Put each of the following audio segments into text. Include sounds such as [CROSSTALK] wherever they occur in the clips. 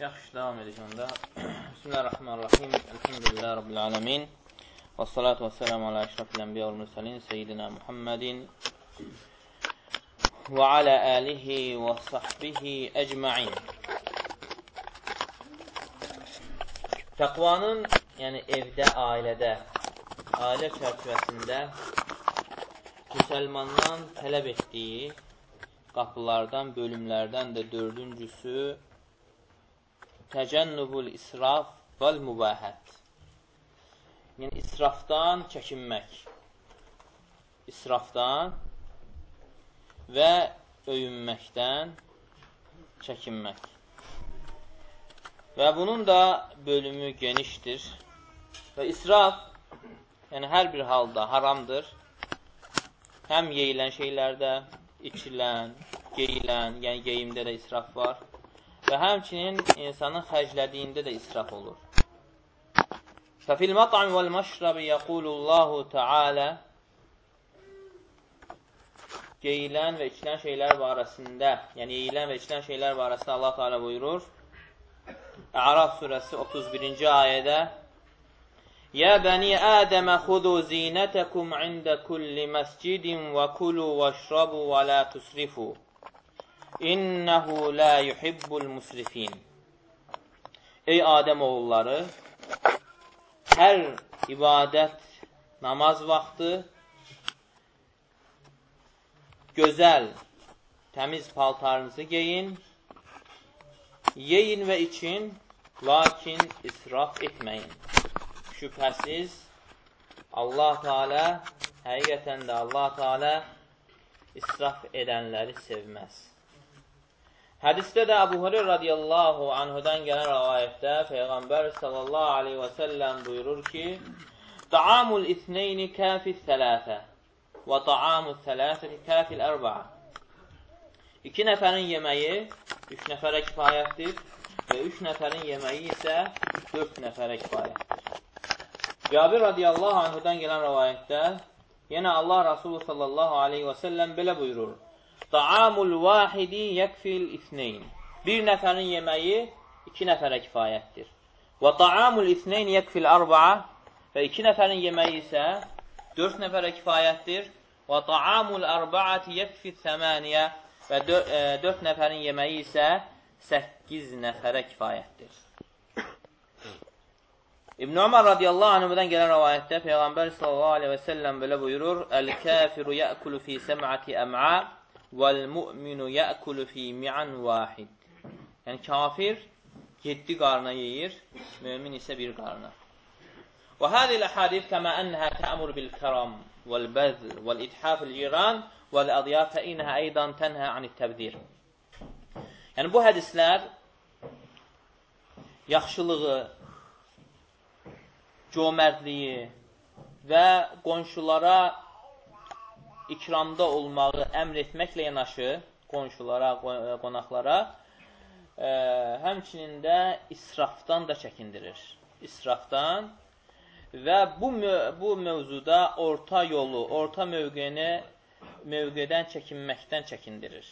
Yaxşı, davam edək onda. [CLEARS THROAT] Bismillahirrahmanirrahim. Elhamdülillah Rabbil alemin. Və salatu və selamu ala əşrafil ənbiya və mürsəlin Seyyidina Muhammedin və alə əlihi və sahbihi əcma'in. Təqvanın, yəni evdə, ailədə, ailə çərçivəsində müsəlmandan tələb etdiyi qapılardan, bölümlərdən də dördüncüsü təcənnubul israf vəl mübahət. Yəni, israfdan çəkinmək. İsrafdan və öyünməkdən çəkinmək. Və bunun da bölümü genişdir. Və israf, yəni hər bir halda haramdır. Həm yeyilən şeylərdə, içilən, geyilən, yəni geyimdə də israf var. Və həmçinin insanın xərclədiyində də israf olur. Fəfil mat'am vəl məşrəbi yəqulullahu Teala Geyilən və içilən şeylər barəsində, yəni yeyilən və içilən şeylər barəsində Allah Teala buyurur. Əraf surəsi 31-ci ayədə Yə bəni Ədəmə xudu zinətəkum ində kulli məscidin və kulu və şrabu və la tusrifu İnnəhu la yuhibbul musrifin Ey Adəm oğulları, hər ibadət, namaz vaxtı gözəl, təmiz paltarınızı geyin Yeyin və için, lakin israf etməyin. Şübhəsiz, Allah Teala, həqiqətən də Allah Teala israf edənləri sevməz. Hədisdə də Əbu Hureyr radiyallahu anhudan gələn rəvayətdə Peyğəmbər sallallahu aleyhi və səlləm buyurur ki, Taamul ithneyni kafis sələsə və taamul sələsəti kafil ərba'a. İki nəfərin yeməyi üç nəfərə kifayətdir və üç nəfərin yeməyi isə dörd nəfərə kifayətdir. Cabir radiyallahu anhudan gələn rəvayətdə yenə Allah Rasulü sallallahu aleyhi və səlləm belə buyurur. Taamul vahidi yəkfil isneyn. Bir nəfərin yeməyi iki nəfərə kifayətdir. Və taamul isneyn yəkfil arba'a və iki nəfərin yeməyi isə dörd nəfərə kifayətdir. Və taamul arba'ati yəkfil səmaniyə və e, dörd nəfərin yeməyi isə 8 nəfərə kifayətdir. İbn Ömər radiyallahu anhudan gələn rəvayətdə Peyğəmbər sallallahu aleyhi və səlləm belə buyurur: "Əl-kafiru ya'kulu fi səm'ati əm'a vəl-mu'minu ya'kulu fi mi'an vahid." Yəni kafir 7 qarna yeyir, mömin isə bir qarna. Və hadihi l-ahadith kama annaha ta'mur bil-karam wal-bazl wal-ithaf al-jiran وَالْأَضْيَافَ اِنَهَا اَيْضًا تَنْهَا عَنِ التَّبْذِيرِ Yəni, bu hədislər yaxşılığı, cömərtliyi və qonşulara ikramda olmağı əmr etməklə yanaşı, qonşulara, qonaqlara, ə, həmçinin də israfdan da çəkindirir. İsrafdan və bu, bu mövzuda orta yolu, orta mövqeni mövqedən çəkinməkdən çəkindirir.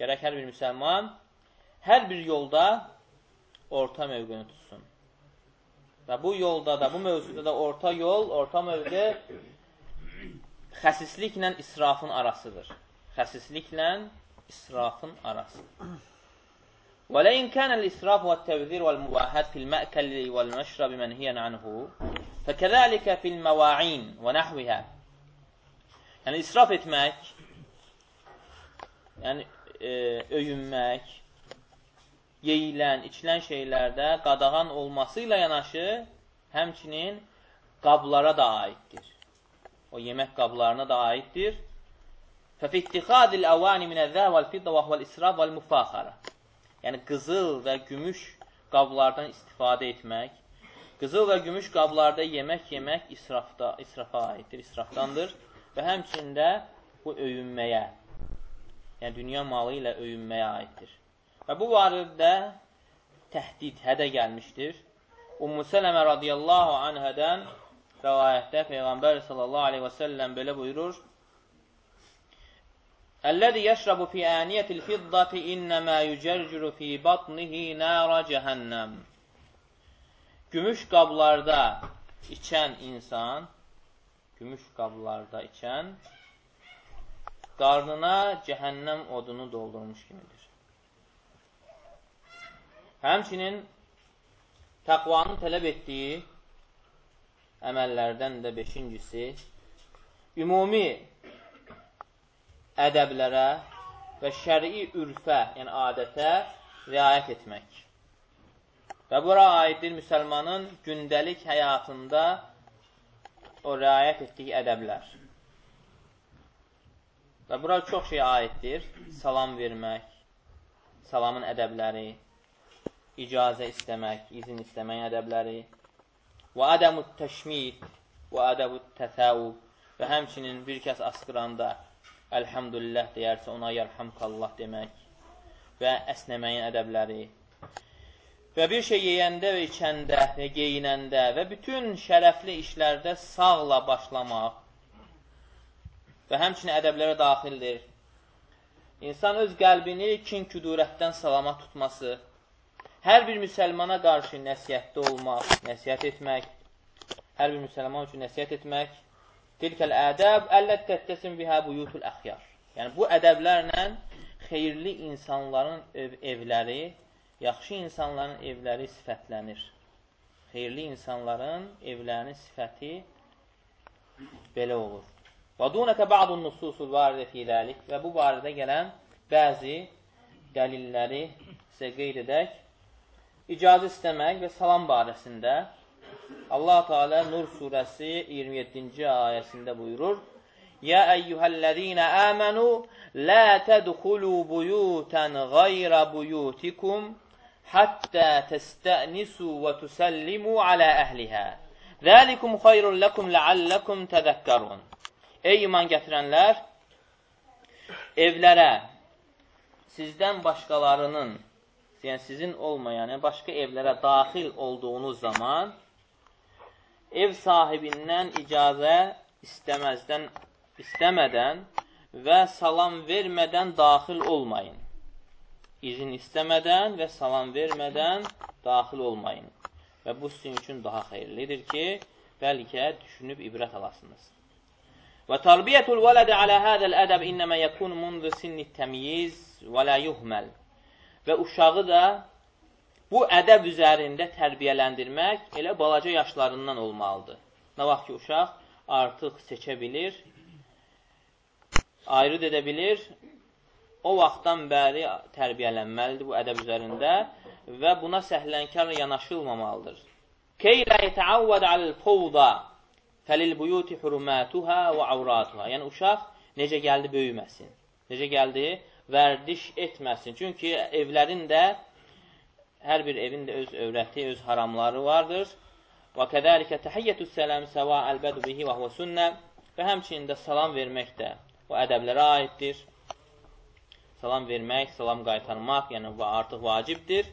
Gərək hər bir müsəlman hər bir yolda orta mövqeni tutsun. Və bu yolda da, bu mövzuda da orta yol, orta mövqe xəsisliklə israfın arasıdır. Xəsisliklə israfın arası. وَلَيْنْ كَانَ الْإِسْرَافُ وَالتَّبْذِيرُ وَالْمُبَاحَةِ فِي الْمَأْكَلِ وَالْمَشْرَبِ مَنْهِيًا عَنْهُ فَكَذَلِكَ فِي الْمَوَاعِينِ وَنَحْوِهَا Yəni, israf etmək, yəni e, öyünmək, yeyilən, içilən şeylərdə qadağan olması ilə yanaşı, həmçinin qablara da aiddir. O yemək qablarına da aiddir. Fəfi ittixadil əvani minəzzə vəl-fiddə və vəl-israf vəl-müfaxara. Yəni, qızıl və gümüş qablardan istifadə etmək, qızıl və gümüş qablarda yemək yemək israfda, israfa aiddir, israfdandır və həmçində bu öyünməyə, yəni dünya malı ilə öyünməyə aiddir. Və bu barədə təhdid, hədə gəlmişdir. Ummu Sələmə radiyallahu anhədən rəvayətdə Peyğəmbər sallallahu aleyhi və səlləm belə buyurur, Əlləzi yəşrabu fi aniyatil fiddati innəmə yücərciru fi batnihi nara cəhənnəm. Gümüş qablarda içən insan, gümüş qablarda içən, qarnına cəhənnəm odunu doldurmuş kimidir. Həmçinin təqvanın tələb etdiyi əməllərdən də beşincisi, ümumi ədəblərə və şəri ürfə, yəni adətə riayət etmək. Və bura aiddir müsəlmanın gündəlik həyatında o riayət etdiyi ədəblər. Və bura çox şey aiddir. Salam vermək, salamın ədəbləri, icazə istəmək, izin istəmək ədəbləri və ədəmut təşmid və ədəbut təfəvvub və həmçinin bir kəs asqıranda əlhəmdülillah deyərsə, ona yarhamkallah demək və əsnəməyin ədəbləri və bir şey yeyəndə və içəndə və geyinəndə və bütün şərəfli işlərdə sağla başlamaq və həmçinin ədəblərə daxildir. İnsan öz qəlbini kin küdurətdən salamat tutması, hər bir müsəlmana qarşı nəsiyyətdə olmaq, nəsiyyət etmək, hər bir müsəlman üçün nəsiyyət etmək, Tilkəl ədəb əllə təttəsim bihə buyutul əxyar. Yəni, bu ədəblərlə xeyirli insanların ev evləri, yaxşı insanların evləri sifətlənir. Xeyirli insanların evlərinin sifəti belə olur. Və dunəkə ba'dun nususul varidə fi dəlik və bu barədə gələn bəzi dəlilləri sizə qeyd edək. İcazə istəmək və salam barəsində Allah Teala Nur surəsi 27-ci ayəsində buyurur: Ya eyyuhellezine amenu la tedhulu buyutan gayra buyutikum hatta testa'nisu ve tusallimu ala ehliha. Zalikum hayrun lekum leallekum tezekkerun. Ey iman gətirənlər, evlərə sizdən başqalarının, yəni sizin olmayan, yəni başqa evlərə daxil olduğunuz zaman ev sahibindən icazə istəməzdən, istəmədən və salam vermədən daxil olmayın. İzin istəmədən və salam vermədən daxil olmayın. Və bu sizin üçün daha xeyirlidir ki, bəlkə düşünüb ibrət alasınız. Və tarbiyyətul vələdə alə hədəl ədəb innəmə yəkun mundu sinni təmyiz və lə yuhməl. Və uşağı da bu ədəb üzərində tərbiyələndirmək elə balaca yaşlarından olmalıdır. Nə vaxt ki, uşaq artıq seçə bilir, ayrı edə bilir, o vaxtdan bəri tərbiyələnməlidir bu ədəb üzərində və buna səhlənkar yanaşılmamalıdır. Keylə yetəavvəd aləl-fovda fəlil-buyuti hurumatuhə və avratuhə. Yəni, uşaq necə gəldi böyüməsin, necə gəldi vərdiş etməsin. Çünki evlərin də hər bir evin də öz övrəti, öz haramları vardır. Və kədəlikə təhiyyətü sələm səva əlbədu bihi və huvə sünnə və həmçinin də salam vermək də o ədəblərə aiddir. Salam vermək, salam qaytarmaq, yəni artıq vacibdir.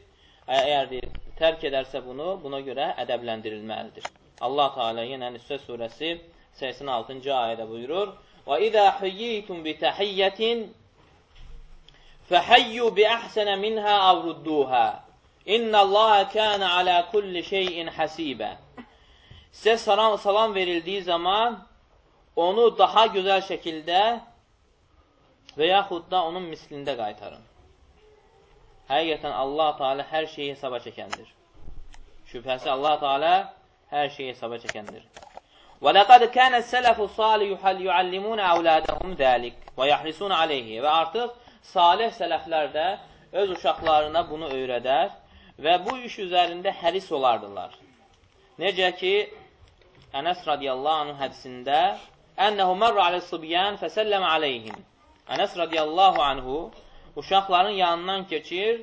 Əgər deyir, tərk edərsə bunu, buna görə ədəbləndirilməlidir. Allah Teala yenə Nüssə surəsi 86-cı ayədə buyurur: "Və izə huyyitum bi tahiyyətin fəhayyu bi əhsənə minhə aw rudduha." İnna Allah kana ala kulli şeyin hasibə. Sizə salam, salam verildiyi zaman onu daha gözəl şəkildə və yaxud da onun mislində qaytarın. Həqiqətən Allah Teala hər şeyi hesaba çəkəndir. Şübhəsi Allah Teala hər şeyi hesaba çəkəndir. Və laqad kana sələfu salih yuallimun auladahum zalik və yahrisun alayhi. Və artıq salih sələflər də öz uşaqlarına bunu öyrədər və bu iş üzərində həris olardılar. Necə ki, Ənəs radiyallahu anhu hədisində Ənəhu mərrə aləs-sıbyan fəsəlləm aleyhim. Ənəs radiyallahu anhu uşaqların yanından keçir,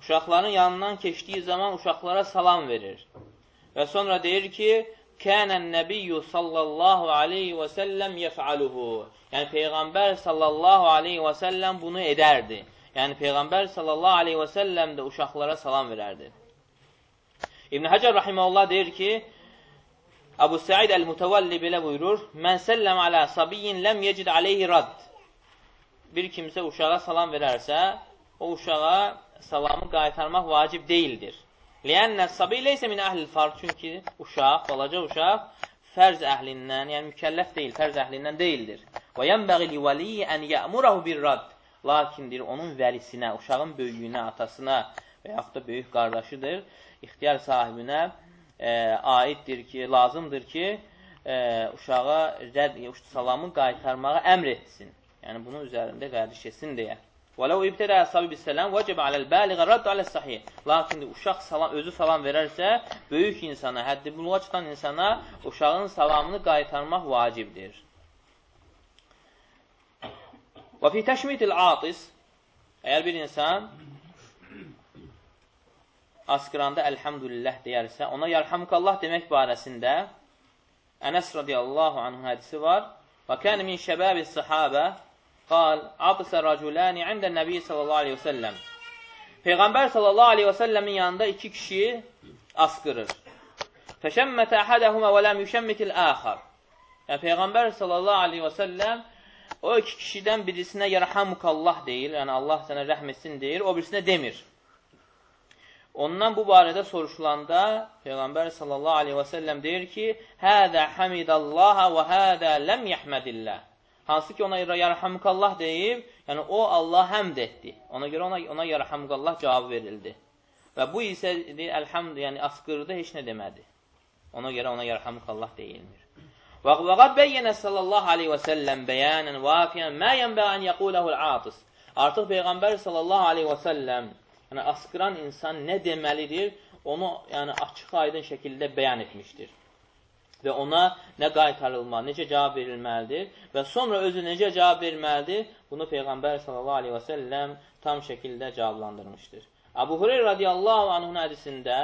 uşaqların yanından keçdiyi zaman uşaqlara salam verir. Və sonra deyir ki, Kənən nəbiyyü sallallahu aleyhi və səlləm yəfəaluhu. Yəni, Peyğəmbər sallallahu aleyhi və səlləm bunu edərdi. Yəni Peyğəmbər sallallahu aleyhi və səlləm də uşaqlara salam verərdi. İbn Həcər rahiməhullah deyir ki, Əbu Səid əl-Mütəvəlli belə buyurur, Mən səlləm alə sabiyyin ləm yecid aleyhi rad. bir kimsə uşağa salam verərsə, o uşağa salamı qaytarmaq vacib deyildir. Liyənnə sabi leysə min əhlil farq. Çünki uşaq, balaca uşaq fərz əhlindən, yəni mükəlləf deyil, fərz əhlindən deyildir. Və yənbəği li vəliyyə ən yəmurahu bir rad. Lakindir onun vəlisinə, uşağın böyüyünə, atasına və yaxud da böyük qardaşıdır, ixtiyar sahibinə e, aiddir ki, lazımdır ki, e, uşağa rədd, salamı qaytarmağa əmr etsin. Yəni, bunun üzərində vərdiş etsin deyə. Və ləv ibtədə əsabib səlam vəcəbə aləl bəliğə radd aləl sahih. Lakin uşaq salam, özü salam verərsə, böyük insana, həddi buluğa çıxan insana uşağın salamını qaytarmaq vacibdir. Və fi təşmitil atis, əgər bir insan askıranda əlhəmdülillah deyərsə, ona yarhamkallah demək barəsində Ənəs radiyallahu anhu hədisi var. Və kəni min şəbəbi sahabə Qal, Atısə rəculəni ində nəbi sallallahu aleyhi və səlləm. Peyğəmbər sallallahu aleyhi və səlləmin yanında iki kişi asqırır. Fəşəmmətə əhədəhumə və ləm yüşəmmitil əxar. Yəni, Peyğəmbər sallallahu aleyhi və səlləm o iki kişidən birisinə yarhamukallah deyir, yəni Allah sənə rəhm etsin deyir, o birisinə demir. Ondan bu barədə soruşulanda Peyğəmbər sallallahu aleyhi və səlləm deyir ki, Hədə hamidallaha və hədə ləm yəhmədillah. Hansı ki, ona yarhamukallah deyib, yəni o Allah həmd etdi. Ona görə ona, ona yarhamukallah cavab verildi. Və bu isə əlhamd, yəni asqırdı, heç nə demədi. Ona görə ona yarhamukallah deyilmir. Və qad bəyyənə sallallahu aleyhi və səlləm bəyanən vafiyən mə yənbə ən yəquləhul atis. Artıq Peyğəmbər sallallahu aleyhi və səlləm yəni asqıran insan nə deməlidir, onu yəni açıq aydın şəkildə bəyan etmişdir və ona nə qaytarılma, necə cavab verilməlidir və sonra özü necə cavab verməlidir, bunu Peyğəmbər sallallahu aleyhi və səlləm tam şəkildə cavablandırmışdır. Abu Hureyr radiyallahu anhın hədisində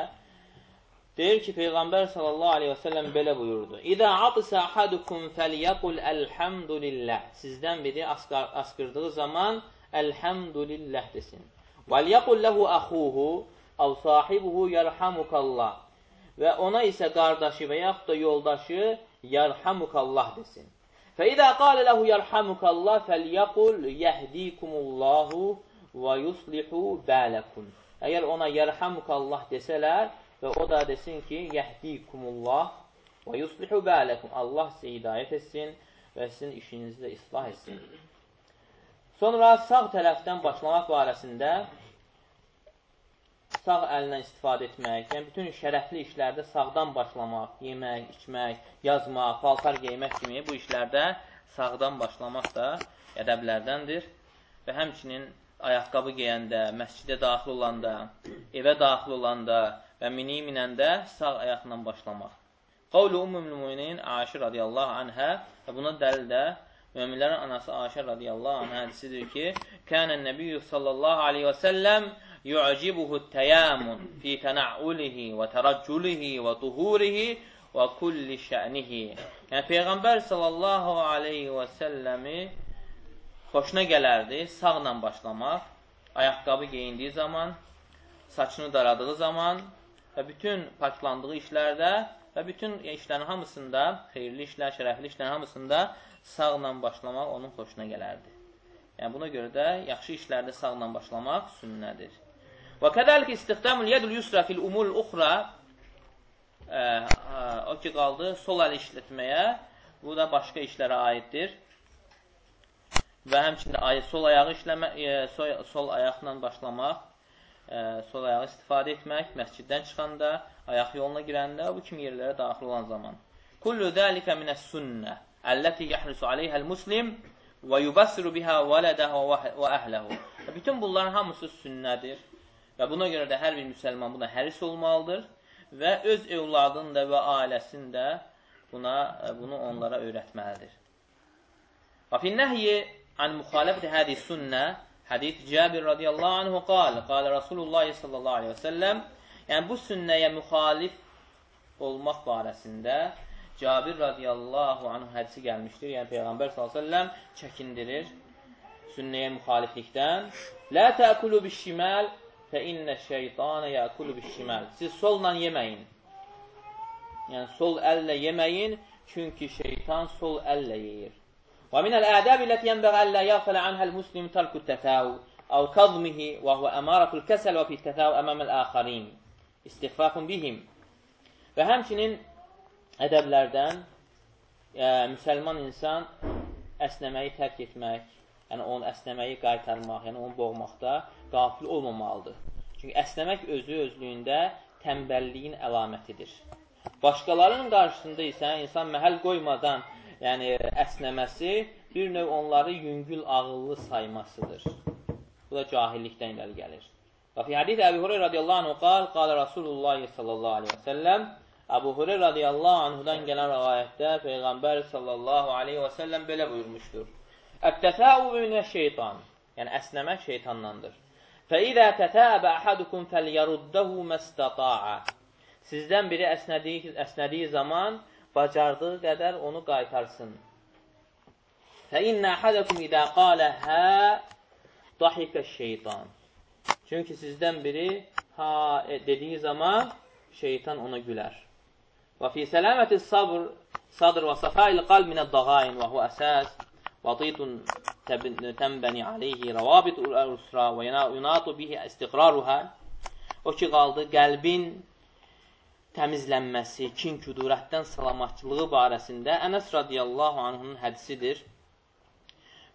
deyir ki, Peyğəmbər sallallahu aleyhi və səlləm belə buyurdu. İzə atısə ahadukum fəliyəqul əlhəmdülillah. Sizdən biri asqırdığı zaman əlhəmdülillah desin. Vəliyəqul ləhu əxuhu əv sahibuhu yərhamukallah və ona isə qardaşı və yaxud da yoldaşı yarhamukallah desin. Fəidə qalə ləhu yarhamukallah fəlyəqul yəhdikumullahu və yuslihu bələkum. Əgər ona yarhamukallah desələr və o da desin ki, yəhdikumullah və yuslihu bələkum. Allah sizə hidayət etsin və sizin işinizi də islah etsin. Sonra sağ tərəfdən başlamaq barəsində sağ əllə istifadə etmək, yəni bütün şərəfli işlərdə sağdan başlamaq, yemək, içmək, yazmaq, paltar geymək kimi bu işlərdə sağdan başlamaq da ədəblərdəndir və həmçinin ayaqqabı geyəndə, məscidə daxil olanda, evə daxil olanda və mini minəndə sağ ayaqla başlamaq. Qavlu Ummul Müminin Aişə radiyallahu anhə və buna dəlil də Möminlərin anası Aişə radiyallahu anhə hədisidir ki, Kənən Nəbiyyü sallallahu aleyhi və səlləm yu'cibuhu təyamun fi tənəulihi və tərəcculihi və tuhurihi və kulli şənihi. Yəni, Peyğəmbər sallallahu aleyhi və səlləmi xoşuna gələrdi sağla başlamaq, ayaqqabı geyindiyi zaman, saçını daradığı zaman və bütün paklandığı işlərdə və bütün işlərin hamısında, xeyirli işlər, şərəfli işlərin hamısında sağla başlamaq onun xoşuna gələrdi. Yəni, buna görə də yaxşı işlərdə sağla başlamaq sünnədir. Və kədəlik istixdamul yədul yusra fil umul uxra o ki qaldı sol əl işlətməyə bu da başqa işlərə aiddir. Və həmçində sol ayağı işləmə, e, sol, sol ayaqla başlamaq, e, sol ayağı istifadə etmək, məsciddən çıxanda, ayaq yoluna girəndə, bu kimi yerlərə daxil olan zaman. Kullu zəlikə minəs sünnə, əlləti yəhrisu aleyhəl muslim və yubassiru biha vələdəhu və əhləhu. Bütün bunların hamısı sünnədir. Və buna görə də hər bir müsəlman buna həris olmalıdır və öz evladını da və ailəsini də buna, bunu onlara öyrətməlidir. Və finnəhyi an müxaləfəti hədi sünnə hədis Cəbir radiyallahu anhu qal, qal Rasulullah sallallahu aleyhi və səlləm yəni bu sünnəyə müxalif olmaq barəsində Cabir radiyallahu anhu hədisi gəlmişdir. Yəni Peyğəmbər səlləm çəkindirir sünnəyə müxaliflikdən. Lə təəkulu bişiməl Fə innə şeytanə yəkulu bişşiməl. Siz solla yeməyin. Yəni, sol əllə yeməyin, çünki şeytan sol əllə yeyir. Və minəl ədəb iləti yənbəq əllə yəğfələ ənhəl muslim tərkü tətəvü əv qazmihi və huvə əmaratul kəsəl və fi tətəvü əməməl əxərin. İstiqfafun bihim. Və həmçinin ədəblərdən ə, müsəlman insan əsnəməyi tərk etmək, yəni onu əsnəməyi qaytarmaq, yəni onu boğmaqda qafil olmamalıdır. Çünki əsnəmək özü özlüyündə tənbəlliyin əlamətidir. Başqalarının qarşısında isə insan məhəl qoymadan yəni əsnəməsi bir növ onları yüngül ağıllı saymasıdır. Bu da cahillikdən irəli gəlir. Və fi hadis Əbu Hurayra radiyallahu anhu qal, qala Rasulullah sallallahu aleyhi və səlləm Əbu Hurayra radiyallahu anhudan gələn rəvayətdə Peyğəmbər sallallahu aleyhi və səlləm belə buyurmuşdur. Ət-təfəu minə şeytan. Yəni əsnəmək şeytandandır. Fə-izə tətəbə əhadukum fəlyəruddahu məstata'a. Sizdən biri əsnədiyi, əsnədiyi zaman bacardığı qədər onu qaytarsın. Fəinnə əhədəkum idə qalə hə dahikə şeytan. Çünki sizdən biri ha e, dediyi zaman şeytan ona gülər. Və fi sələməti sabr sadr və safail qalb minə dağayin və hu əsas vətitun tənbəni aleyhi rəvabit ul-usra və yunatu bihi istiqraruha o ki qaldı qəlbin təmizlənməsi, kin küdurətdən salamatçılığı barəsində Ənəs radiyallahu anhının hədisidir.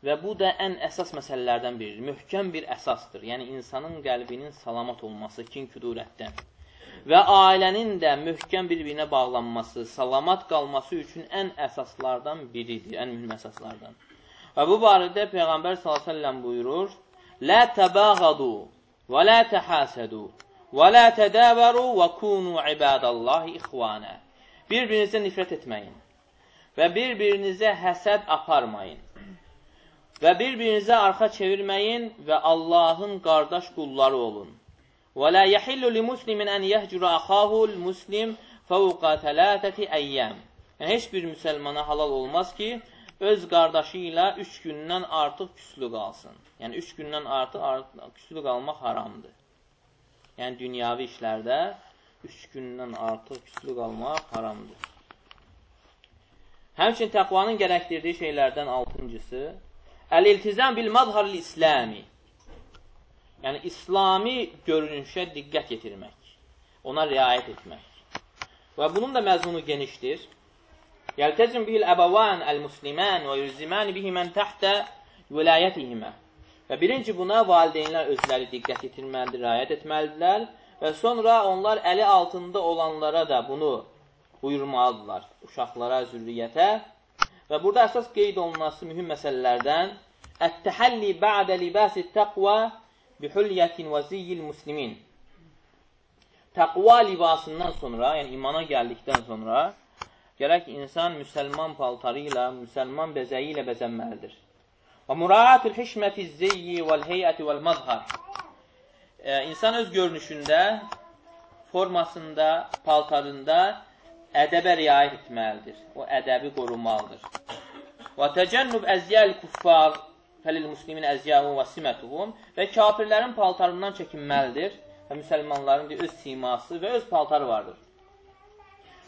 Və bu da ən əsas məsələlərdən biridir. Möhkəm bir əsasdır. Yəni, insanın qəlbinin salamat olması, kin küdurətdən. Və ailənin də möhkəm bir-birinə bağlanması, salamat qalması üçün ən əsaslardan biridir, ən mühüm əsaslardan. Və bu barədə Peyğəmbər s.ə.v buyurur, Lə təbəğadu və lə təhəsədu Və la tədəbəru və kunu ibadallahi ixvanə. Bir-birinizə nifrət etməyin və bir-birinizə həsəd aparmayın və bir-birinizə arxa çevirməyin və Allahın qardaş qulları olun. Və la yəhillu li muslimin ən yəhcura axahul muslim fəvqa tələtəti əyyəm. Yəni, heç bir müsəlmana halal olmaz ki, öz qardaşı ilə üç gündən artıq küslü qalsın. Yəni, üç gündən artıq, artıq küslü qalmaq haramdır. Yəni, dünyavi işlərdə üç gündən artıq küslü qalmaq haramdır. Həmçin təqvanın gərəkdirdiyi şeylərdən altıncısı, əl-iltizam bil madharil İslami. Yəni, İslami görünüşə diqqət yetirmək, ona riayət etmək. Və bunun da məzmunu genişdir. Yəltəzim bihil əbəvan əl-muslimən və yüzimən bihi mən təhtə vilayətihimə. Və birinci buna valideynlər özləri diqqət yetirməlidir, rayət etməlidirlər və sonra onlar əli altında olanlara da bunu buyurmalıdırlar, uşaqlara, zürriyyətə. Və burada əsas qeyd olunması mühüm məsələlərdən Ət-təhəlli bə'də libasi təqva bihülyətin və ziyyil muslimin. Təqva libasından sonra, yəni imana gəldikdən sonra, gərək insan müsəlman paltarı ilə, müsəlman bəzəyi ilə bəzənməlidir. Və muraatul hişməti zeyyi vəl heyəti vəl mazhar. E, insan öz görünüşündə, formasında, paltarında ədəbə riayət etməlidir. O ədəbi qorumalıdır. Və təcənnub əzyəl kuffar fəlil muslimin əzyəhu və simətuhum və kafirlərin paltarından çəkinməlidir və müsəlmanların öz siması və öz paltarı vardır.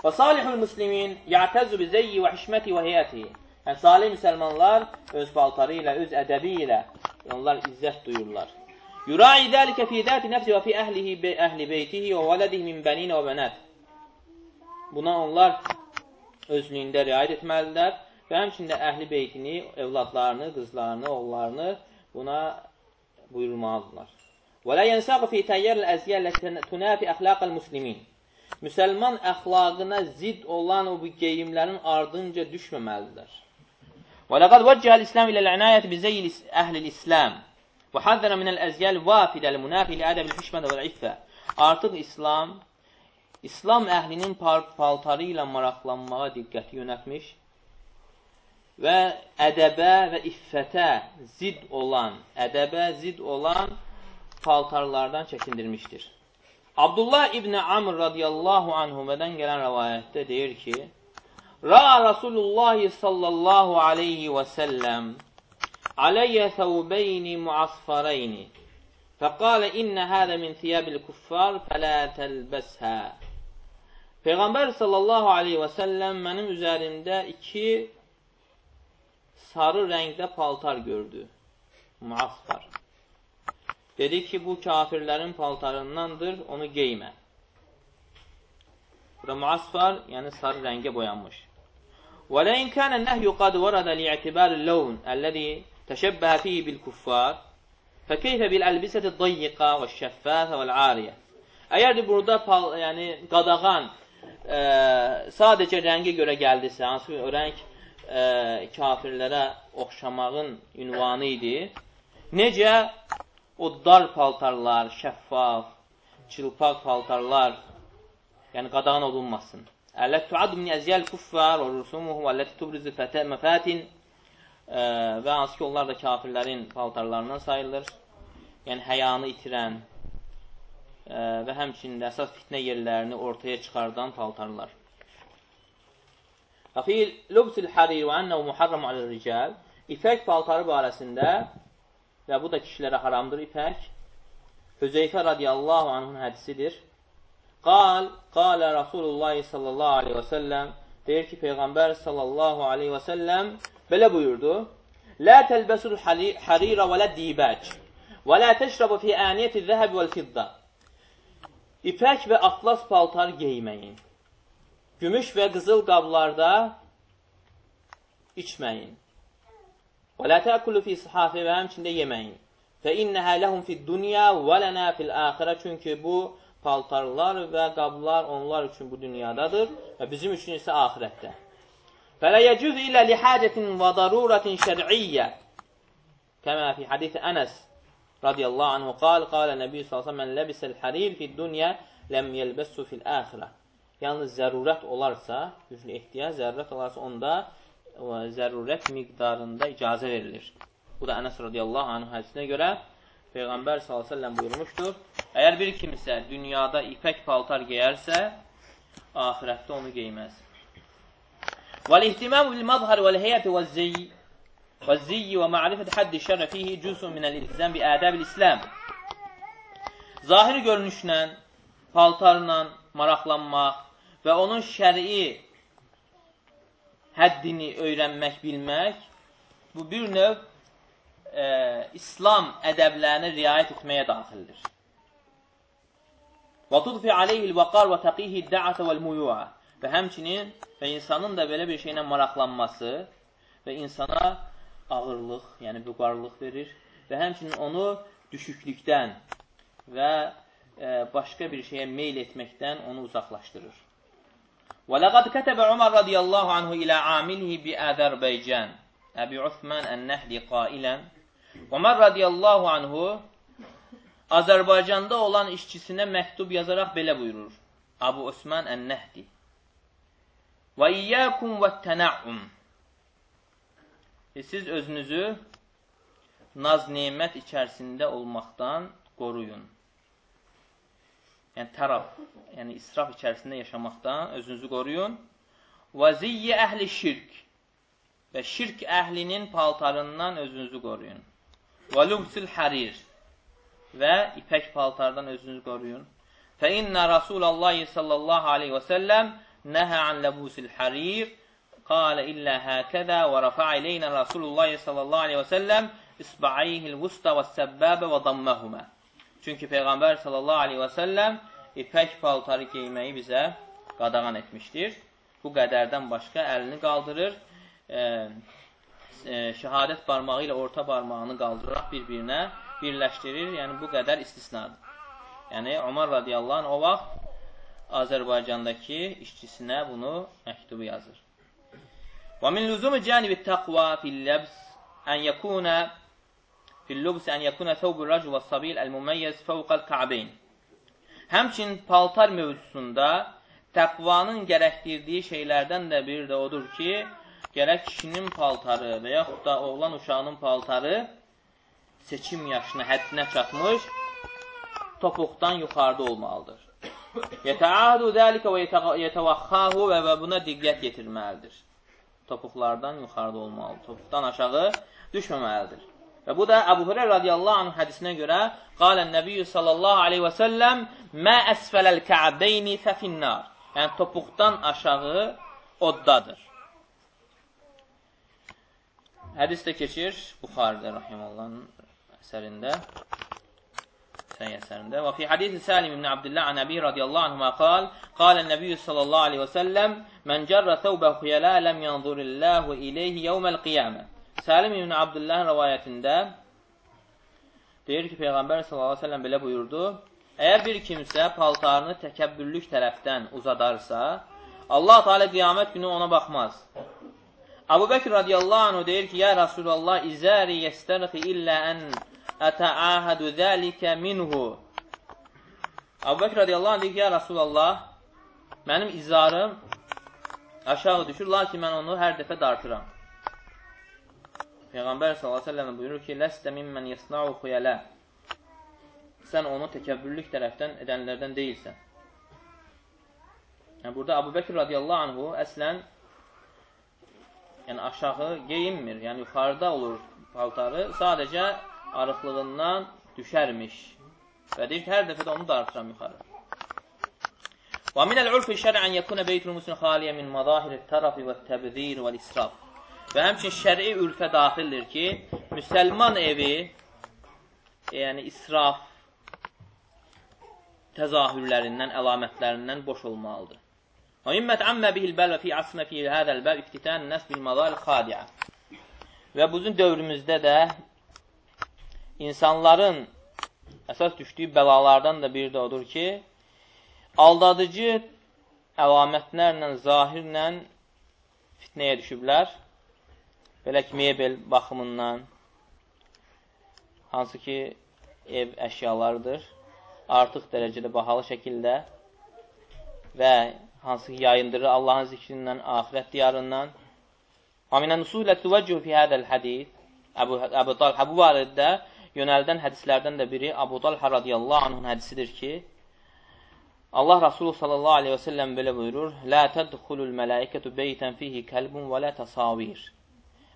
Və salihul muslimin ya'təzu bi zeyyi və hişməti və heyətihi Yəni, salih müsəlmanlar öz paltarı ilə, öz ədəbi ilə onlar izzət duyurlar. Yurai dəlikə fi dəti nəfsi və fi əhlihi, əhli beytihi və vələdihi min bəninə və bənət. Buna onlar özlüyündə riayət etməlidirlər və həmçində əhli beytini, evladlarını, qızlarını, oğullarını buna buyurmalıdırlar. Və lə yənsəqı fi təyyərl əziyyələ tunəfi əxlaqəl muslimin müsəlman əxlaqına zidd olan o bu geyimlərin ardınca düşməməlidirlər. Və ləqad vəccəhəl İslam ilə l'inayət bi zeyl əhlil İslam və həzzərə minəl əzgəl vafidəl münafi ilə ədəbil hişmədə və iffə. Artıq İslam, İslam əhlinin paltarı ilə maraqlanmağa diqqəti yönətmiş və ədəbə və iffətə zidd olan, ədəbə zidd olan paltarlardan çəkindirmişdir. Abdullah İbni Amr radiyallahu anhumədən gələn rəvayətdə deyir ki, Ra Rasulullah sallallahu aleyhi ve sellem aleyye thawbeyni muasfareyni fekale inne hâze min thiyabil kuffar felâ telbeshâ Peyğəmbər sallallahu aleyhi və səlləm mənim üzərimdə iki sarı rəngdə paltar gördü. Muasfar. Dedi ki, bu kafirlərin paltarındandır, onu geymə. Burada muasfar, yəni sarı rəngə boyanmış. وَلَيْنْ كَانَ النَّهْيُ قَدْ وَرَدَ لِيَعْتِبَارِ اللَّوْنِ الَّذِي تَشَبَّهَ فِيهِ بِالْكُفَّارِ فَكَيْفَ بِالْأَلْبِسَةِ الضَّيِّقَةِ وَالشَّفَّافَ وَالْعَارِيَةِ Əgər de, burada yəni, qadağan e, sadəcə rəngə görə gəldisə, hansı bir rəng e, kafirlərə oxşamağın ünvanı idi, necə o dar paltarlar, şəffaf, çılpaq paltarlar, yəni qadağan olunmasın. Ələt tuad min əziyyəl kuffar və rusumuhu və əlləti tubrizu məfətin və hansı ki, onlar da kafirlərin paltarlarından sayılır. Yəni, həyanı itirən, və həmçinin də əsas fitnə yerlərini ortaya çıxardan paltarlar. Və fi lubsil harir və ənəhu muharram alir-rical İpək paltarı barəsində və bu da kişilərə haramdır ipək. Hüzeyfə radiyallahu anhın hədisidir. Qal, qalə Rasulullah sallallahu aleyhi və səlləm deyir ki, Peyğəmbər sallallahu aleyhi və səlləm belə buyurdu. Lə təlbəsul harirə və lə dibəc və lə təşrəbu fi aniyyəti zəhəb vəl-fidda İpək və atlas paltar geyməyin. Gümüş və qızıl qablarda içməyin. Və lə təəkulu fi sıhafi və həmçində yeməyin. Fə innəhə ləhum fid dünya və lənə fil əxirə. Çünki bu paltarlar və qablar onlar üçün bu dünyadadır və bizim üçün isə axirətdə. Fələ yəcüz ilə lihəcətin və darurətin şər'iyyə. Kəmə fi hadithi Ənəs radiyallahu anhu qal, qalə Nəbi sallallahu mən ləbisəl harir fid dunya ləm yəlbəssu fil əxirə. Yalnız zərurət olarsa, güclü ehtiyac zərurət olarsa onda o, zərurət miqdarında icazə verilir. Bu da Ənəs radiyallahu anh hədisinə görə Peyğəmbər s.ə.v buyurmuşdur. Əgər bir kimsə dünyada ipək paltar geyərsə, ahirətdə onu geyməz. Vəl-ihtimam bil-madhar vəl-heyyəti vəl-zeyyi والزي ومعرفة حد الشر فيه cüz'un minəl iltizam bi ədəbil İslam. Zahiri görünüşlə, paltarla maraqlanmaq və onun şərii həddini öyrənmək, bilmək bu bir növ e, İslam ədəblərini riayət etməyə daxildir. Və tudfi aleyhil vaqar və təqihi də'ətə vəl-muyu'a və həmçinin və insanın da belə bir şeylə maraqlanması və insana ağırlıq, yəni vüqarlıq verir və həmçinin onu düşüklükdən və e, başqa bir şeyə meyl etməkdən onu uzaqlaşdırır. Ləqad kətəbə Umar radiyallahu anhu ilə amilihi bi Əzərbaycan Əbi Uthman ən-Nəhli qailən Umar radiyallahu anhu Azərbaycanda olan işçisinə məktub yazaraq belə buyurur. Abu Osman ən-Nəhdi Və iyyəkum və tənəum E, siz özünüzü naz-nemət içərisində olmaqdan qoruyun yəni təraf, yəni israf içərisində yaşamaqdan özünüzü qoruyun. Və ziyyi əhli şirk və şirk əhlinin paltarından özünüzü qoruyun. Və lubsil harir və ipək paltardan özünüzü qoruyun. Fə inna Rasulallah sallallahu aleyhi və səlləm nəhə an lubusil harir qalə illə həkədə və rəfa ileynə Rasulullah sallallahu aleyhi və səlləm isba'ayihil vusta və səbbəbə və damməhumə. Çünki Peyğəmbər sallallahu aleyhi və səlləm ipək paltarı geyməyi bizə qadağan etmişdir. Bu qədərdən başqa əlini qaldırır, e, e, şəhadət barmağı ilə orta barmağını qaldıraraq bir-birinə birləşdirir. Yəni, bu qədər istisnadır. Yəni, Omar radiyallahu anh o vaxt Azərbaycandakı işçisinə bunu məktubu yazır. Və min lüzumu cənibi təqva fil-ləbs ən yəkunə fil-lübs ən yəkunə thəvbü rəcu və sabil əl-müməyyəz fəvqəl-kəbəyn Həmçinin paltar mövzusunda təqvanın gərəkdirdiyi şeylərdən də biri də odur ki, gərək kişinin paltarı və yaxud da oğlan uşağının paltarı seçim yaşına, həddinə çatmış topuqdan yuxarıda olmalıdır. Yətəadu dəlikə və yətəvəxxahu və, və buna diqqət yetirməlidir. Topuqlardan yuxarıda olmalıdır. Topuqdan aşağı düşməməlidir. Və bu da Əbu Hürə radiyallahu anh hədisinə görə qalən Nəbiyyü sallallahu aleyhi və səlləm mə əsfələl kə'beyni fəfinnar. Yəni, topuqdan aşağı oddadır. hədisdə keçir Buxaridə rahiməllahın əsərində səhih əsərində və fi hadisi Salim ibn Abdullah an Abi radiyallahu anhuma qal qala an-nabiy sallallahu alayhi və səlləm men jarra thawbahu khuyala lam yanzurullahu ilayhi yawm al-qiyamah Salim ibn Abdullahın rivayətində deyir ki, Peyğəmbər səlləm belə buyurdu: Əgər bir kimsə paltarını təkəbbürlük tərəfdən uzadarsa, Allah Teala qiyamət günü ona baxmaz. Abu Bekir radiyallahu anhu deyir ki, Ya Rasulallah, izəri yestərxi illə ən ətəahədu zəlikə minhu. Abu Bekir radiyallahu anhu deyir ki, Ya Rasulallah, mənim izarım aşağı düşür, lakin mən onu hər dəfə dartıram. Peyğəmbər s.ə.v buyurur ki, Ləstə mimmən yəsna'u xuyələ. Sən onu təkəbbürlük tərəfdən edənlərdən deyilsən. Yəni, burada Abu Bekir radiyallahu anhu əslən yəni, aşağı geyinmir. Yəni, yuxarıda olur paltarı. Sadəcə arıqlığından düşərmiş. Və deyir ki, hər dəfə də onu da artıram yuxarı. Minəl urfi şər'ən yəkuna beytul muslim xaliyə min mazahir tərəfi və təbzir və həmçin şəri ürfə daxildir ki, müsəlman evi, yəni israf, təzahürlərindən, əlamətlərindən boş olmalıdır. Və mimmət əmmə bihil bəl və fi asrına fi hədəl bəl iftitən nəs bil madal xadiə. Və bugün dövrümüzdə də insanların əsas düşdüyü bəlalardan da biri də odur ki, aldadıcı əlamətlərlə, zahirlə fitnəyə düşüblər. Belə ki, mebel baxımından, hansı ki, ev əşyalarıdır, artıq dərəcədə bahalı şəkildə və hansı ki yayındırır Allahın zikrindən, axirət diyarından. Aminə nusulə tüvəccühü fi hədəl hədis. Əbu, Əbu Talhə bu barədə yönəldən hədislərdən də biri Əbu Talhə radiyallahu anhın hədisidir ki, Allah Rasulü sallallahu aleyhi və səlləm belə buyurur, Lə tədxulul mələikətü beytən fihi kəlbun və lə təsavir.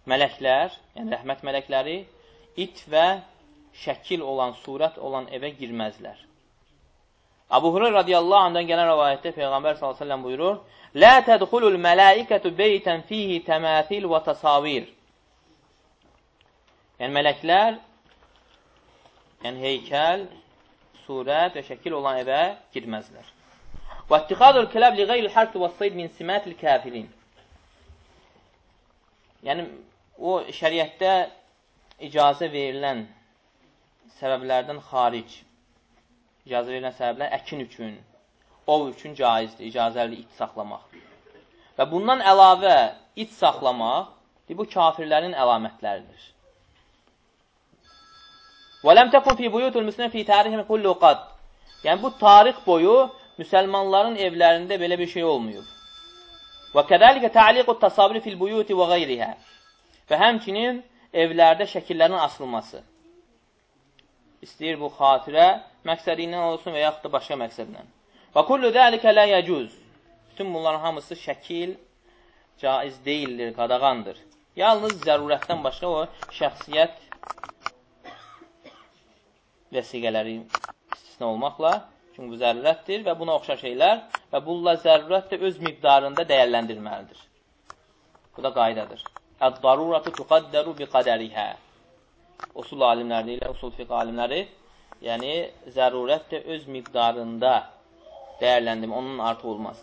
Mələklər, yəni rəhmət mələkləri, it və şəkil olan, surət olan evə girməzlər. Abu Hurayra radiyallahu anhdan gələn rivayətdə Peyğəmbər sallallahu əleyhi buyurur: "La tədxulul mələikətü beytən fihi təmathil və tasavir." Yəni mələklər yəni heykəl, surət və şəkil olan evə girməzlər. Və ittixadul kiləb li qeyril harf və sayd min simatil kafirin. Yəni o şəriətdə icazə verilən səbəblərdən xaric icazə verilən səbəblər əkin üçün, ov üçün caizdir, icazəli it saxlamaq. Və bundan əlavə it saxlamaq, bu kafirlərin əlamətləridir. Və ləm təkun fi buyutul müslim fi tarihin kullu qad. Yəni, bu tarix boyu müsəlmanların evlərində belə bir şey olmuyub. Və kədəlikə təliqut tasavvuri fil buyuti və qeyrihə. Və həmçinin evlərdə şəkillərin asılması. İstəyir bu xatirə məqsədi ilə olsun və yaxud da başqa məqsədlə. Və kullu zəlikə lə yəcuz. Bütün bunların hamısı şəkil caiz deyildir, qadağandır. Yalnız zərurətdən başqa o şəxsiyyət vəsiqələri istisna olmaqla, çünki bu zərurətdir və buna oxşar şeylər və bununla zərurət də öz miqdarında dəyərləndirməlidir. Bu da qaydadır. Əd-daruratu tuqaddaru bi qədərihə usul alimləri ilə, usul fiqh alimləri, yəni zərurət də öz miqdarında dəyərləndirmə, onun artıq olmaz.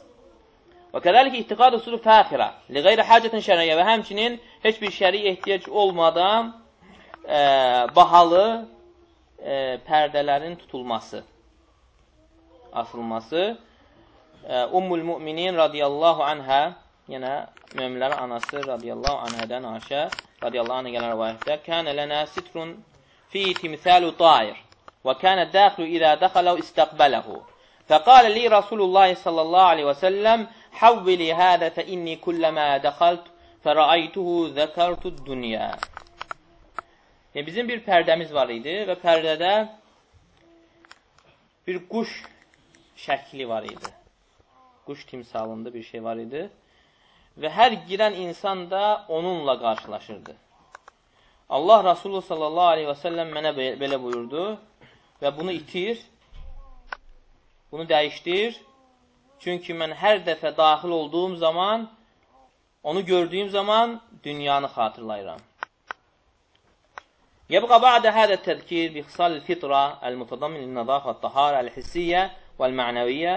Və kədəlik ihtiqad usulü fəxirə, li qeyri həcətin şərəyə və həmçinin heç bir şəri ehtiyac olmadan e, bahalı e, pərdələrin tutulması, asılması. E, Ummul müminin radiyallahu anhə, yenə müminlərin anası radiyallahu anhədən Aşə radiyallahu anhə gələn rivayətdə kənə lənə sitrun fi timsalu tair və kənə dəxilu izə dəxələu istəqbələhu fəqalə li Rasulullah sallallahu aleyhi və səlləm havvili hədə fə inni kulləmə dəxəlt fərəaytuhu zəkərtu dünya yəni, bizim bir pərdəmiz var idi və pərdədə bir quş şəkli var idi. Quş timsalında bir şey var idi və hər girən insan da onunla qarşılaşırdı. Allah Rasulü sallallahu aleyhi və səlləm mənə belə buyurdu və bunu itir, bunu dəyişdir. Çünki mən hər dəfə daxil olduğum zaman, onu gördüyüm zaman dünyanı xatırlayıram. يبقى بعد هذا التذكير بخصال الفطرة المتضمن للنظافة الطهارة الحسية والمعنوية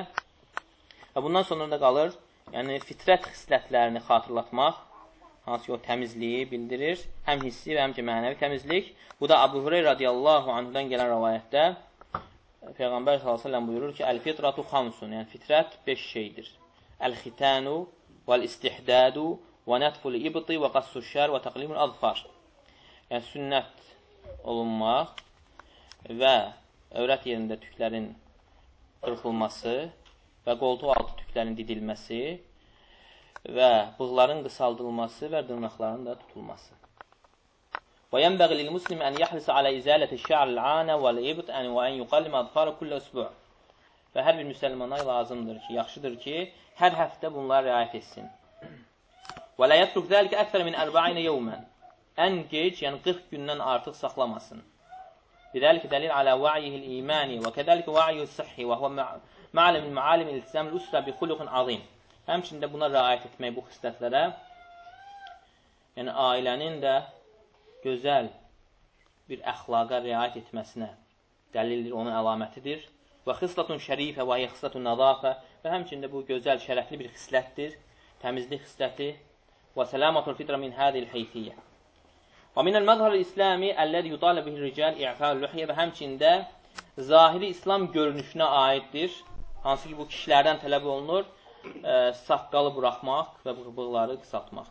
və bundan sonra da qalır, yəni fitrət xislətlərini xatırlatmaq, hansı ki, o təmizliyi bildirir, həm hissi və həm ki, mənəvi təmizlik. Bu da Abu Hurey radiyallahu anhudan gələn rəvayətdə Peyğəmbər s.ə.v buyurur ki, Əl-fitratu xamsun, yəni fitrət 5 şeydir. Əl-xitənu vəl-istihdədu və nətful ibti və qassuşər və təqlimul azfar. Yəni, sünnət olunmaq və övrət yerində tüklərin qırxılması və qoltuq altı tüklərin didilməsi və bığların qısaldılması və dırnaqların da tutulması. Yənbəği lil-muslim ən yəhrisə alə izələti şə'l-ənə vəl-ibt ən və ən yuqallim adfarı kullə usbu' Və hər bir müsəlmana lazımdır ki, yaxşıdır ki, hər həftə bunlara riayət etsin. Və lə yətruk zəlikə əksər min 40 yevmən. Ən gec, yəni 40 gündən artıq saxlamasın. Bidəlik dəlil alə va'yihil imani və kədəlik va'yihil sihhi və huvə Mə'ləm mə'alim iltisam usra bi xuluqin azim. Həmçində buna riayət etmək bu xislətlərə, yəni ailənin də gözəl bir əxlaqa riayət etməsinə dəlildir, onun əlamətidir. Və xislatun şərifə və xislatun nadafə və həmçində bu gözəl, şərəfli bir xislətdir, təmizlik xisləti və səlamatul fitra min hədil heyfiyyə. Və minəl məzhər İslami əlləzi yutalə bihi rical i'fa'ul lühyə və həmçində zahiri İslam görünüşünə aiddir hansı ki, bu kişilərdən tələb olunur, ə, saqqalı buraxmaq və bığları qısaltmaq.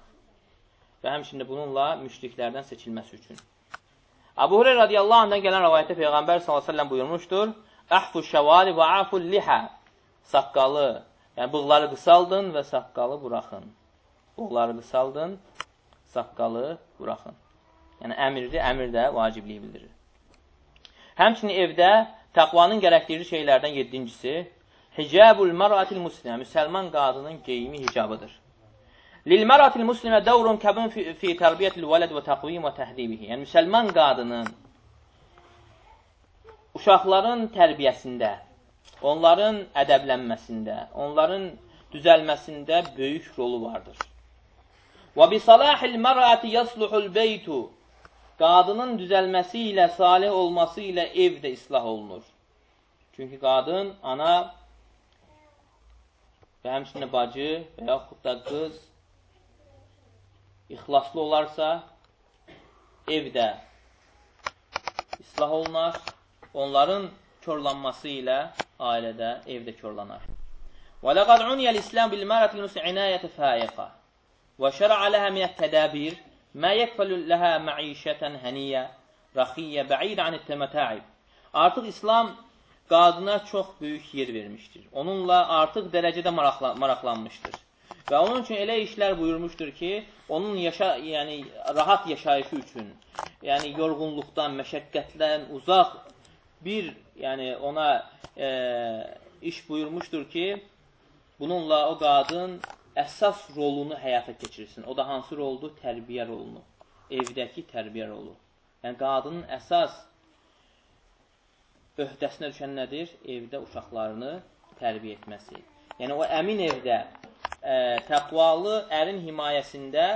Və həmçində bununla müşriklərdən seçilməsi üçün. Abu Hurey radiyallahu anhdan gələn rəvayətdə Peyğəmbər s.ə.v buyurmuşdur, Əhfu şəvali və afu lihə Saqqalı, yəni bığları qısaldın və saqqalı buraxın. Bığları qısaldın, saqqalı buraxın. Yəni əmirdir, əmir də vacibliyi bildirir. Həmçinin evdə təqvanın gərəkdirici şeylərdən yedincisi, Hicabul mər'atil muslimə, müsəlman qadının geyimi hicabıdır. Lil mər'atil muslimə dəvrun kəbun fi, fi tərbiyyətil vələd və təqvim və təhdibihi. Yəni, müsəlman qadının uşaqların tərbiyəsində, onların ədəblənməsində, onların düzəlməsində böyük rolu vardır. Və bi salahil mər'ati yasluhul beytu Qadının düzəlməsi ilə, salih olması ilə ev də islah olunur. Çünki qadın, ana və həmçinin bacı və yaxud da qız ixlaslı olarsa, evdə islah olunar, onların körlanması ilə ailədə, evdə körlanar. وَلَقَدْ عُنِيَ الْإِسْلَامُ بِالْمَرَةِ الْمُسْعِنَايَةِ فَائِقَةً وَشَرَعَ لَهَا مِنَ التَّدَابِيرِ مَا يَكْفَلُ لَهَا مَعِيشَةً هَنِيَّةً رَخِيَّةً بَعِيدًا عَنِ التَّمَتَاعِبِ Artıq İslam qadına çox böyük yer vermişdir. Onunla artıq dərəcədə maraqla maraqlanmışdır. Və onun üçün elə işlər buyurmuşdur ki, onun yaşa, yəni rahat yaşayışı üçün, yəni yorğunluqdan, məşəqqətdən uzaq bir, yəni ona e, iş buyurmuşdur ki, bununla o qadın əsas rolunu həyata keçirsin. O da hansı roldur? Tərbiyə rolunu. Evdəki tərbiyə rolu. Yəni qadının əsas öhdəsinə düşən nədir? Evdə uşaqlarını tərbiyə etməsi. Yəni, o əmin evdə ə, təqvalı ərin himayəsində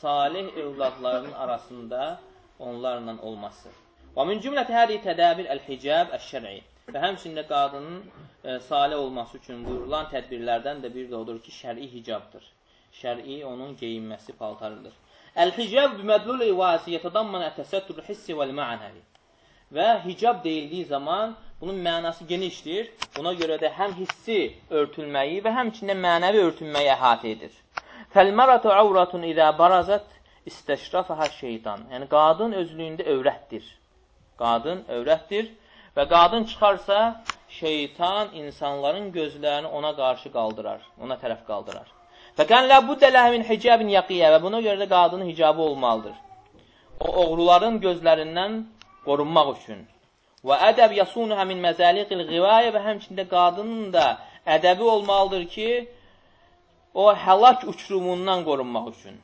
salih övladların arasında onlarla olması. Və min cümləti hədi tədabir əl-hicab əş-şər'i. Və həmçində qadının ə, salih olması üçün buyurulan tədbirlərdən də bir də odur ki, şər'i hicabdır. Şər'i onun geyinməsi paltarıdır. Əl-hicab bimədlul ivasi yetədamman ətəsəttür hissi vəl-ma'nəvi. Və hicab deyildiyi zaman bunun mənası genişdir. Buna görə də həm hissi örtülməyi və həmçində mənəvi örtülməyi əhatə edir. Fəlməratu avratun idə barazat istəşrafəhə şeytan. Yəni, qadın özlüyündə övrətdir. Qadın övrətdir və qadın çıxarsa, şeytan insanların gözlərini ona qarşı qaldırar, ona tərəf qaldırar. Fəqən lə buddə ləhmin hicabin yaqiyə və buna görə də qadının hicabı olmalıdır. O oğruların gözlərindən qorunmaq üçün. Və ədəb yasunuhə min məzəliqil ğivayə və həmçində qadının da ədəbi olmalıdır ki, o həlak uçurumundan qorunmaq üçün.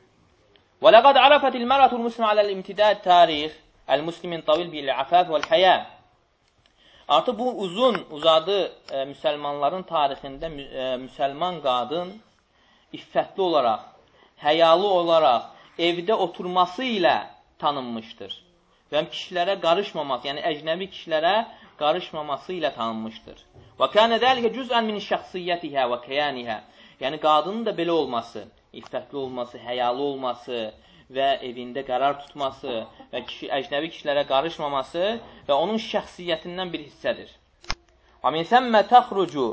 Və ləqəd arafətil mərətul muslim aləl imtidad tarix əl-muslimin tavil bil-əfəf vəl-həyə. Artıq bu uzun, uzadı e, müsəlmanların tarixində e, müsəlman qadın iffətli olaraq, həyalı olaraq evdə oturması ilə tanınmışdır. Və kişilərə qarışmaması, yəni əcnəbi kişilərə qarışmaması ilə tanınmışdır. Və kənə dəlikə cüzən min şəxsiyyətihə və kəyanihə. Yəni, qadının da belə olması, iffətli olması, həyalı olması və evində qərar tutması və kişi, əcnəbi kişilərə qarışmaması və onun şəxsiyyətindən bir hissədir. Və min səmmə təxrucu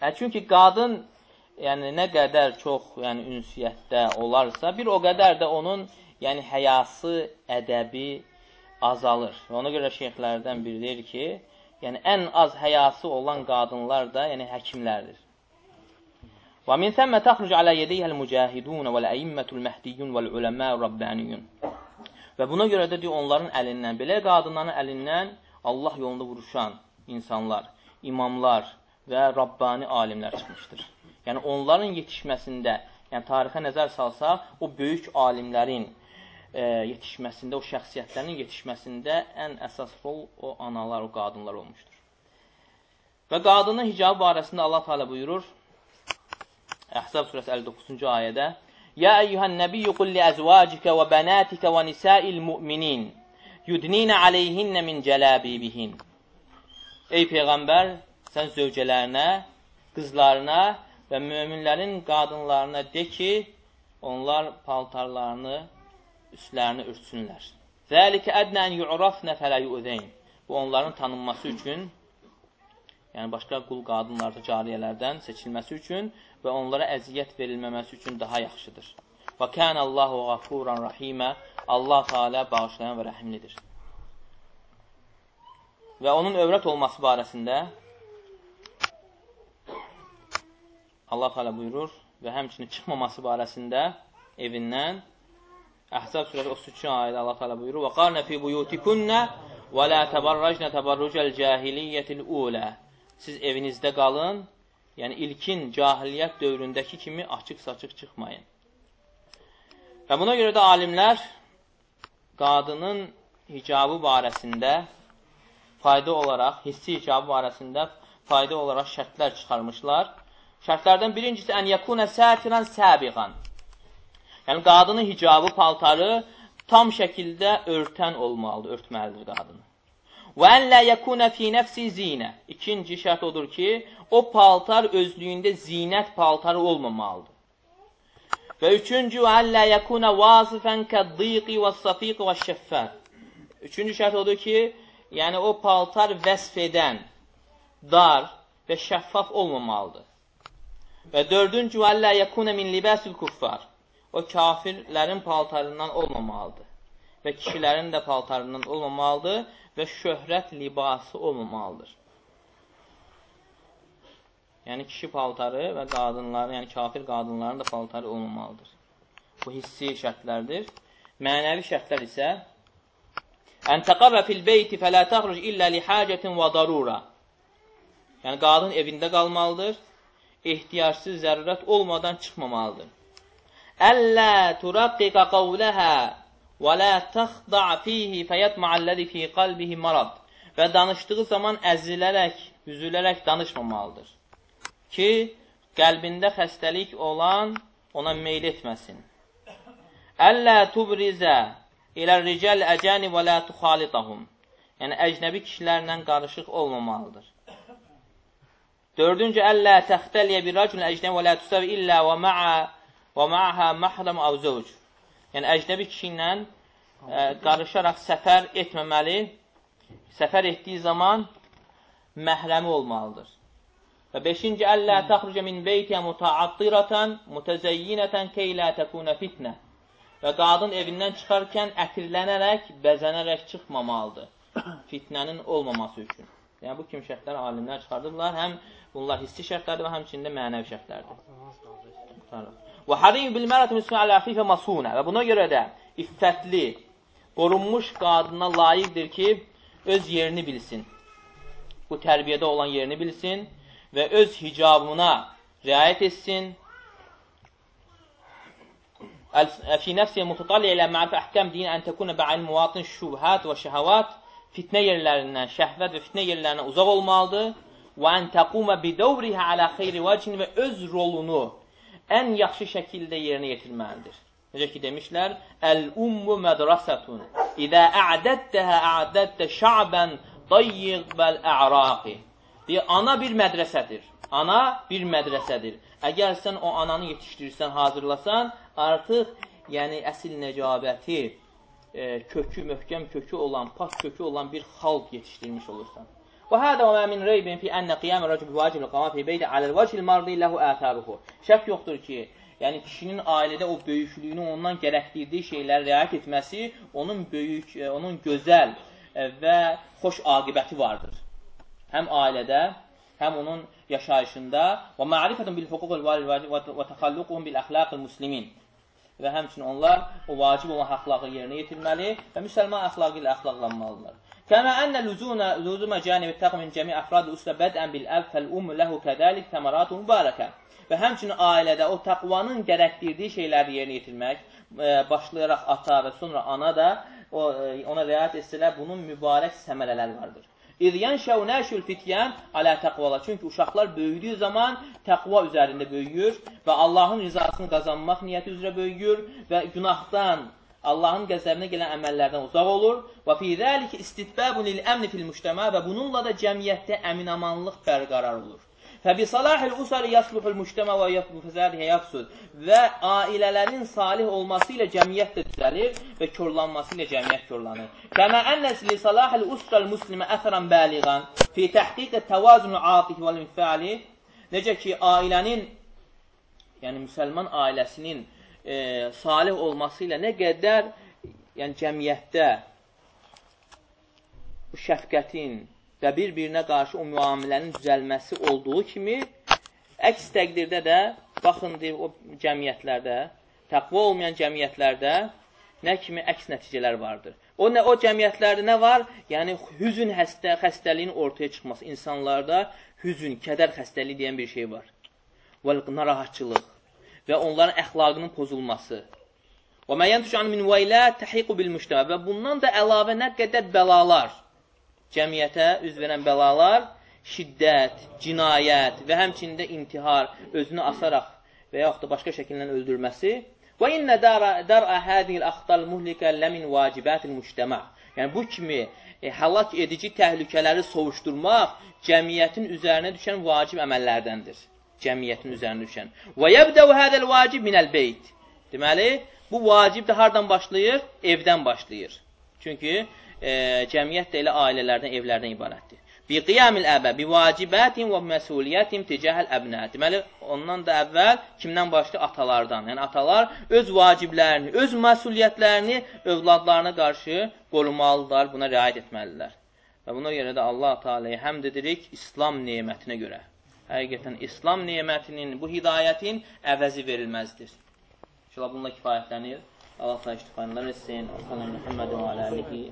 yəni, Çünki qadın yəni, nə qədər çox yəni, ünsiyyətdə olarsa, bir o qədər də onun yəni həyası, ədəbi azalır. Və ona görə şeyxlərdən biri deyir ki, yəni ən az həyası olan qadınlar da yəni həkimlərdir. Və min thəmmə təxruc alə yedeyhəl mücahidun və ləimmətul məhdiyyun və uləmə rabbaniyun. Və buna görə də deyir, onların əlindən, belə qadınların əlindən Allah yolunda vuruşan insanlar, imamlar və Rabbani alimlər çıxmışdır. Yəni onların yetişməsində, yəni tarixə nəzər salsaq, o böyük alimlərin, e, yetişməsində, o şəxsiyyətlərin yetişməsində ən əsas rol o analar, o qadınlar olmuşdur. Və qadının hicabı barəsində Allah Teala buyurur, Əhzab surəsi 59-cu ayədə, Ya əyyuhən nəbiyyü qulli əzvacikə və bənatikə və nisəil mü'minin yudninə aleyhinnə min cələbibihin. Ey Peyğəmbər, sən zövcələrinə, qızlarına və möminlərin qadınlarına de ki, onlar paltarlarını üstlərini örtsünlər. Zəlikə ədnə ən yu'rafnə fələ yu'zeyn. Bu onların tanınması üçün, yəni başqa qul qadınlarda, cariyələrdən seçilməsi üçün və onlara əziyyət verilməməsi üçün daha yaxşıdır. Və kən Allahu qafuran rahimə. Allah Teala bağışlayan və rəhimlidir. Və onun övrət olması barəsində Allah Teala buyurur və həmçinin çıxmaması barəsində evindən Əhzab surəsi 33-cü ayədə Allah təala buyurur: "Və qarna fi buyutikunna və la tabarrajna tabarrucal cahiliyyətil ula." Siz evinizdə qalın, yəni ilkin cahiliyyət dövründəki kimi açıq-saçıq çıxmayın. Və buna görə də alimlər qadının hicabı barəsində fayda olaraq, hissi hicabı barəsində fayda olaraq şərtlər çıxarmışlar. Şərtlərdən birincisi ən yakuna satiran sabiqan. Yəni, qadının hicabı, paltarı tam şəkildə örtən olmalıdır, örtməlidir qadını. Və ən lə yəkunə fi nəfsi zinə. İkinci şərt odur ki, o paltar özlüyündə zinət paltarı olmamalıdır. Və üçüncü, və ən lə yəkunə vasifən kəddiqi və safiq və şəffər. Üçüncü şərt odur ki, yəni o paltar vəsf edən, dar və şəffaf olmamalıdır. Və dördüncü, və ən lə yəkunə min libəsil kuffar o kafirlərin paltarından olmamalıdır və kişilərin də paltarından olmamalıdır və şöhrət libası olmamalıdır. Yəni, kişi paltarı və qadınların, yəni kafir qadınların da paltarı olmamalıdır. Bu hissi şərtlərdir. Mənəvi şərtlər isə Ən təqarrə fil beyti fələ təxruc illə li hacətin və darura. Yəni, qadın evində qalmalıdır, ehtiyacsız zərurət olmadan çıxmamalıdır. Əllə turaqqiqa qavləhə və lə təxda' fihi fəyətma'əlləzi fi qalbihi marad və danışdığı zaman əzilərək, üzülərək danışmamalıdır ki, qəlbində xəstəlik olan ona meyl etməsin. Əllə tubrizə ilə ricəl əcəni və lə tuxalitahum Yəni, əcnəbi kişilərlə qarışıq olmamalıdır. Dördüncü, əllə təxtəliyə bir racun əcnəbi və lə tüsəv illə və mə'a və ma'hə məhrəm əv zövc. Yəni, əcnəbi kişi ilə ə, qarışaraq səfər etməməli, səfər etdiyi zaman məhrəmi olmalıdır. Və beşinci, əllə təxrucə min beytiyə mutaattirətən, mutəzəyyinətən keylə təkunə fitnə. Və qadın evindən çıxarkən ətirlənərək, bəzənərək çıxmamalıdır. [COUGHS] Fitnənin olmaması üçün. Yəni, bu kimi şərtlər alimlər çıxardıblar. Həm bunlar hissi şərtlərdir və həmçində mənəvi şərtlərdir. Qutarıq. Və harim bil mərət müsmə alə əfifə masunə. Və buna görə də iffətli, qorunmuş qadına layiqdir ki, öz yerini bilsin. Bu tərbiyədə olan yerini bilsin və öz hicabına riayət etsin. Fi nəfsiyə muttalli ilə mərifə əhkəm din ən təkunə bə'il muvatin şubhət və şəhəvat fitnə yerlərindən, şəhvət və fitnə yerlərindən uzaq olmalıdır. Və ən təqumə bidəvrihə alə xeyri vəcin və öz rolunu ən yaxşı şəkildə yerinə yetirməlidir. Necə ki, demişlər, Əl-ummu mədrasətun. İdə a'dəddəhə a'dəddə şa'bən dayyiq bəl ə'raqi. Deyir, ana bir mədrəsədir. Ana bir mədrəsədir. Əgər sən o ananı yetişdirirsən, hazırlasan, artıq yəni əsil nəcabəti, e, kökü, möhkəm kökü olan, pak kökü olan bir xalq yetişdirmiş olursan. Və mə min reybin fi ənə qiyamə rəcul vacib qama fi beyti aləl vəcil mardi ləhu ətəruhu. Şək yoxdur ki, yəni kişinin ailədə o böyüklüyünü ondan gərəkdirdiyi şeyləri riayət etməsi onun böyük, e, onun gözəl e, və xoş aqibəti vardır. Həm ailədə, həm onun yaşayışında və ma'rifətun bil huququl valid və təxalluquhum bil əxlaqil muslimin və həmçinin onlar o vacib olan əxlaqı yerinə yetirməli və müsəlman əxlaqı ilə əxlaqlanmalıdırlar. Kəmə ənə lüzuna lüzuma canibi təqm min cəmi əfrad usra bədən bil əb fəl ummu lehu kədəlik təmaratu mübarəkə. Və həmçinin ailədə o təqvanın gərəkdirdiyi şeyləri yerinə yetirmək, e, başlayaraq ata və sonra ana da o, e, ona riayət etsələr, bunun mübarək səmərələri vardır. İryan şəvnəşül fityan alə təqvala. Çünki uşaqlar böyüdüyü zaman təqva üzərində böyüyür və Allahın rizasını qazanmaq niyyəti üzrə böyüyür və günahdan Allahın qəzəbinə gələn əməllərdən uzaq olur. Və fi zəlik istitbabun lil əmn fil mujtama və bununla da cəmiyyətdə əminamanlıq bərqərar olur. Fəbi salahil usari yasluhul mujtama və yafsadihi yafsud. Və ailələrin salih olması ilə cəmiyyət də düzəlir və korlanması ilə cəmiyyət korlanır. Kəmə ənəs li salahil usral muslimə əsran bəliğan fi təhqiq təvazun atif və infiali necə ki ailənin yəni müsəlman ailəsinin e, salih olması ilə nə qədər yəni cəmiyyətdə bu şəfqətin və bir-birinə qarşı o müamilənin düzəlməsi olduğu kimi, əks təqdirdə də, baxın, deyir, o cəmiyyətlərdə, təqva olmayan cəmiyyətlərdə nə kimi əks nəticələr vardır. O, nə, o cəmiyyətlərdə nə var? Yəni, hüzün həstə, xəstəliyin ortaya çıxması. İnsanlarda hüzün, kədər xəstəliyi deyən bir şey var. Və narahatçılıq və onların əxlaqının pozulması. Və məyyən tuşan min vəylə təhiqu bil müştəmə və bundan da əlavə nə qədər bəlalar, cəmiyyətə üz verən bəlalar, şiddət, cinayət və həmçində intihar, özünü asaraq və yaxud da başqa şəkillə öldürməsi. Və innə dərə hədil axtal muhlikə ləmin vacibətil müştəmə Yəni, bu kimi e, həlak edici təhlükələri sovuşdurmaq cəmiyyətin üzərinə düşən vacib əməllərdəndir cəmiyyətin üzərinə düşən. Və yəbdəu hədəl vacib minəl beyt. Deməli, bu vacib də hardan başlayır? Evdən başlayır. Çünki e, cəmiyyət də elə ailələrdən, evlərdən ibarətdir. Bi qiyamil əbə, bi vacibətin və məsuliyyətin ticəhəl əbnə. Deməli, ondan da əvvəl kimdən başlayır? Atalardan. Yəni, atalar öz vaciblərini, öz məsuliyyətlərini övladlarına qarşı qorumalıdırlar, buna riayət etməlidirlər. Və buna görə də Allah Teala'ya həmd edirik İslam nemətinə görə həqiqətən İslam nemətinin, bu hidayətin əvəzi verilməzdir. İnşallah bununla kifayətlənir. Allah sayı iştifanlar etsin. Sallallahu Muhammed və aləlihi.